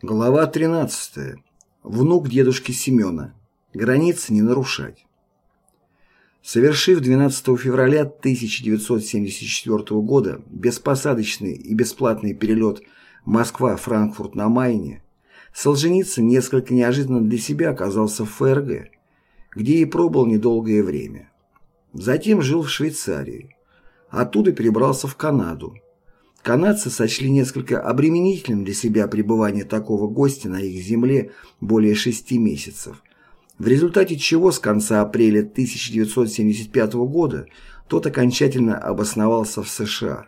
Глава 13. Внук дедушки Семена. Границы не нарушать. Совершив 12 февраля 1974 года беспосадочный и бесплатный перелет Москва-Франкфурт на Майне, Солженицын несколько неожиданно для себя оказался в ФРГ, где и пробыл недолгое время. Затем жил в Швейцарии. Оттуда перебрался в Канаду, Канадцы сочли несколько обременительным для себя пребывание такого гостя на их земле более шести месяцев, в результате чего с конца апреля 1975 года тот окончательно обосновался в США,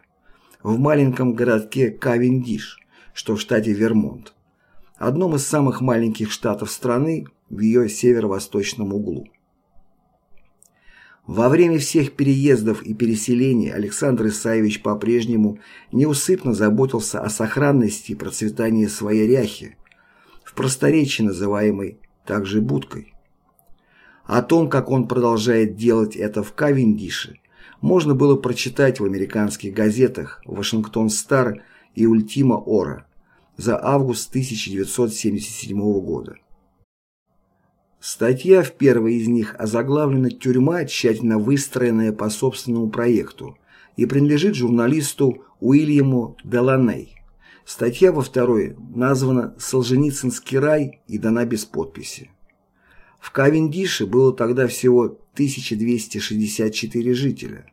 в маленьком городке Кавендиш, что в штате Вермонт, одном из самых маленьких штатов страны в ее северо-восточном углу. Во время всех переездов и переселений Александр Исаевич по-прежнему неусыпно заботился о сохранности и процветании своей ряхи, в просторечии называемой также будкой. О том, как он продолжает делать это в Кавендише, можно было прочитать в американских газетах «Вашингтон Стар» и «Ультима Ора» за август 1977 года. Статья в первой из них озаглавлена «Тюрьма, тщательно выстроенная по собственному проекту» и принадлежит журналисту Уильяму Деланей. Статья во второй названа «Солженицынский рай» и дана без подписи. В Кавендише было тогда всего 1264 жителя.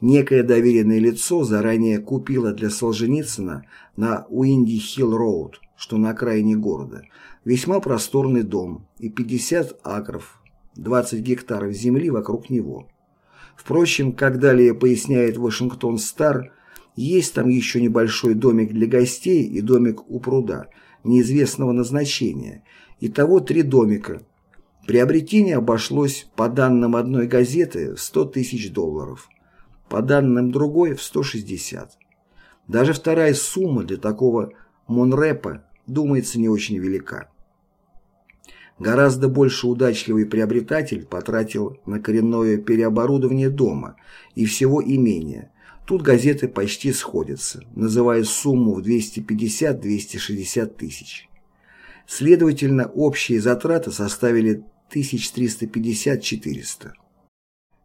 Некое доверенное лицо заранее купило для Солженицына на Уинди-Хилл-Роуд, что на окраине города, весьма просторный дом и 50 акров, 20 гектаров земли вокруг него. Впрочем, как далее поясняет Вашингтон Стар, есть там еще небольшой домик для гостей и домик у пруда, неизвестного назначения. Итого три домика. Приобретение обошлось, по данным одной газеты, в 100 тысяч долларов, по данным другой – в 160. Даже вторая сумма для такого Монрепа думается, не очень велика. Гораздо больше удачливый приобретатель потратил на коренное переоборудование дома и всего имения. Тут газеты почти сходятся, называя сумму в 250-260 тысяч. Следовательно, общие затраты составили 1350-400.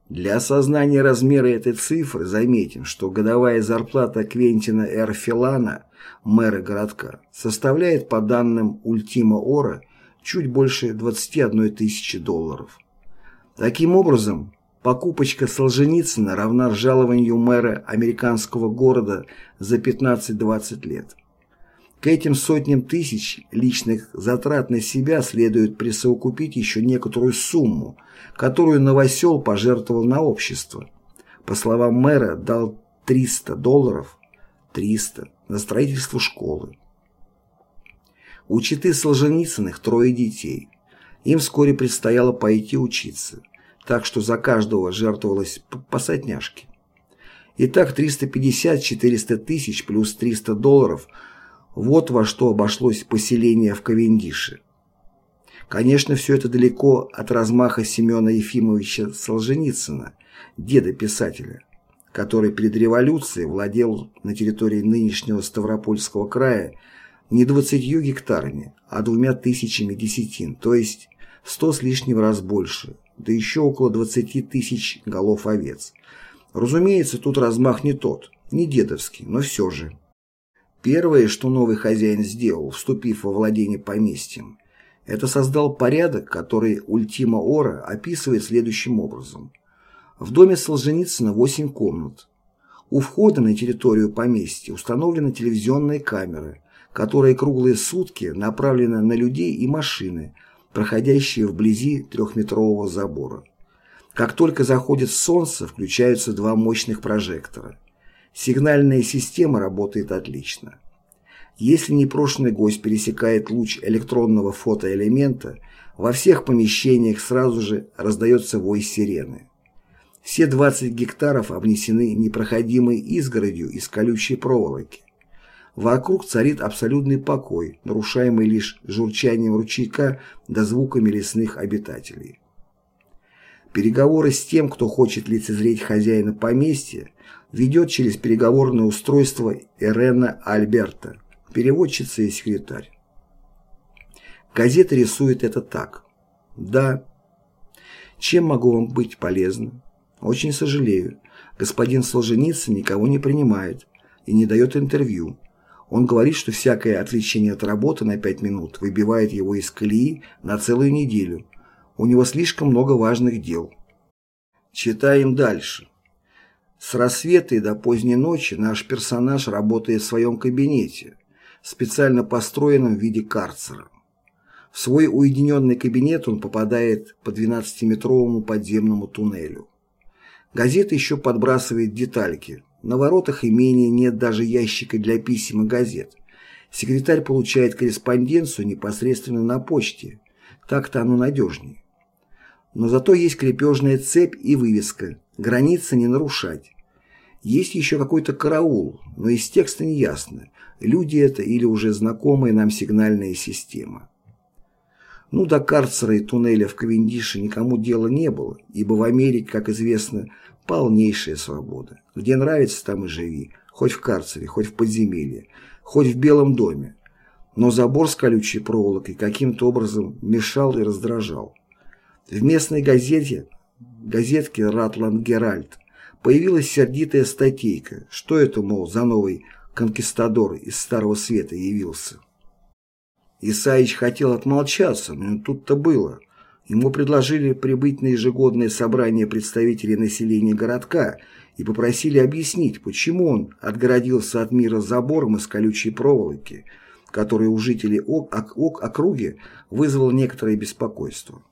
Для осознания размера этой цифры заметим, что годовая зарплата Квентина Р. Филана, мэра городка, составляет, по данным Ультима Ора, чуть больше 21 тысячи долларов. Таким образом, покупочка Солженицына равна жалованию мэра американского города за 15-20 лет. К этим сотням тысяч личных затрат на себя следует присовокупить еще некоторую сумму, которую Новосел пожертвовал на общество. По словам мэра, дал 300 долларов, 300, на строительство школы. У читы Солженицыных трое детей. Им вскоре предстояло пойти учиться, так что за каждого жертвовалось по сотняшке. Итак, 350-400 тысяч плюс 300 долларов – вот во что обошлось поселение в Кавендише. Конечно, все это далеко от размаха Семена Ефимовича Солженицына, деда писателя, который перед революцией владел на территории нынешнего Ставропольского края не 20 гектарами, а двумя тысячами десятин, то есть сто с лишним раз больше, да еще около 20 тысяч голов овец. Разумеется, тут размах не тот, не дедовский, но все же. Первое, что новый хозяин сделал, вступив во владение поместьем, это создал порядок, который Ультима Ора описывает следующим образом. В доме Солженицына 8 комнат. У входа на территорию поместья установлены телевизионные камеры, которые круглые сутки направлены на людей и машины, проходящие вблизи трехметрового забора. Как только заходит солнце, включаются два мощных прожектора. Сигнальная система работает отлично. Если непрошенный гость пересекает луч электронного фотоэлемента, во всех помещениях сразу же раздается вой сирены. Все 20 гектаров обнесены непроходимой изгородью из колючей проволоки. Вокруг царит абсолютный покой, нарушаемый лишь журчанием ручейка да звуками лесных обитателей. Переговоры с тем, кто хочет лицезреть хозяина поместья, ведет через переговорное устройство Эрена Альберта, переводчица и секретарь. Газета рисует это так. Да. Чем могу вам быть полезным? Очень сожалею. Господин Солженицын никого не принимает и не дает интервью. Он говорит, что всякое отвлечение от работы на пять минут выбивает его из колеи на целую неделю. У него слишком много важных дел. Читаем дальше. С рассвета и до поздней ночи наш персонаж работает в своем кабинете, специально построенном в виде карцера. В свой уединенный кабинет он попадает по 12-метровому подземному туннелю. Газета еще подбрасывает детальки. На воротах имения нет даже ящика для писем и газет. Секретарь получает корреспонденцию непосредственно на почте. Так-то оно надежнее. Но зато есть крепежная цепь и вывеска «Границы не нарушать». Есть еще какой-то караул, но из текста не ясно, люди это или уже знакомая нам сигнальная система. Ну, до карцера и туннеля в Кавендише никому дела не было, ибо в Америке, как известно, полнейшая свобода. Где нравится, там и живи, хоть в карцере, хоть в подземелье, хоть в Белом доме. Но забор с колючей проволокой каким-то образом мешал и раздражал. В местной газете, газетке «Ратланд Геральт», появилась сердитая статейка, что это, мол, за новый конкистадор из Старого Света явился. Исаич хотел отмолчаться, но тут-то было. Ему предложили прибыть на ежегодное собрание представителей населения городка и попросили объяснить, почему он отгородился от мира забором из колючей проволоки, который у жителей ок округи вызвал некоторое беспокойство.